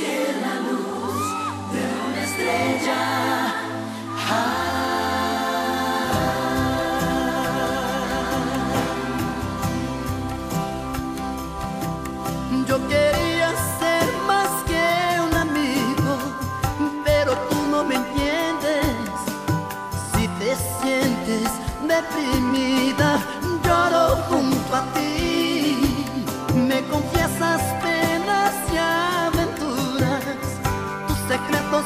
pela luz.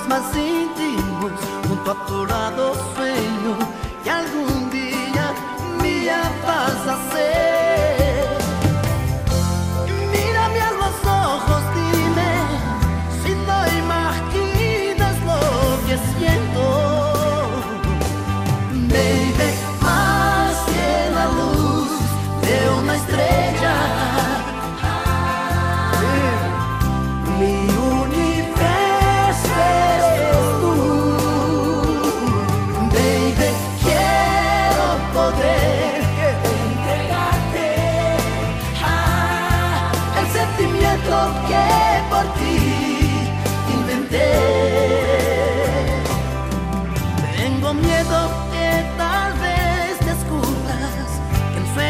más íntimos junto a tu lado sueño y algún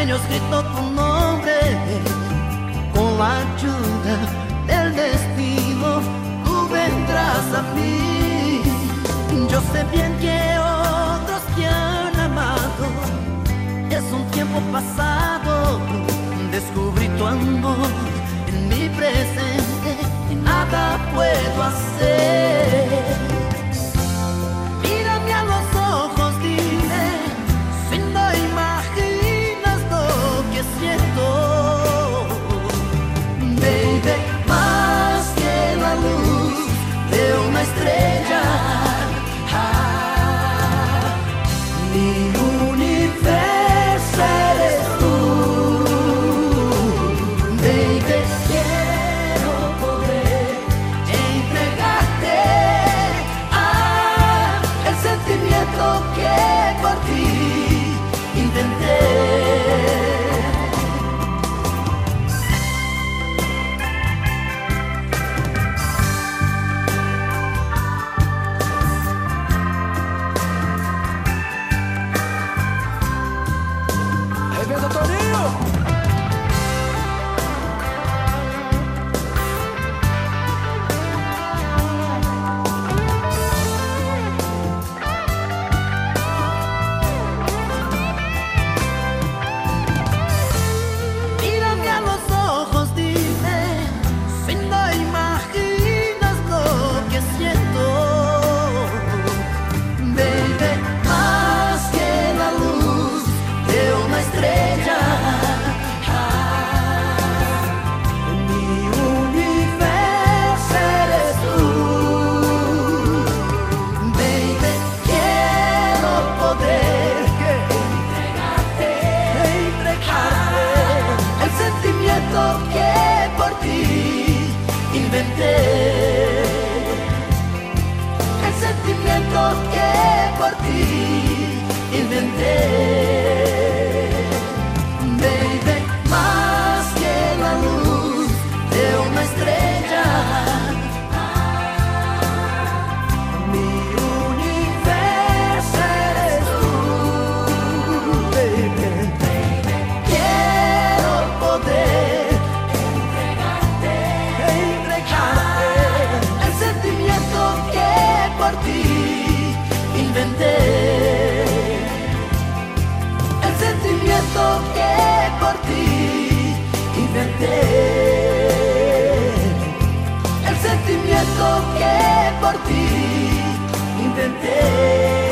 sueños tu nombre con la ayuda del destino tú vendrás a mí. Yo sé bien que otros te han amado es un tiempo pasado descubrí tu amor en mi presente y nada puedo hacer. sentimientos que por ti inventé. toqué por ti inventé el sentimiento que por ti inventé.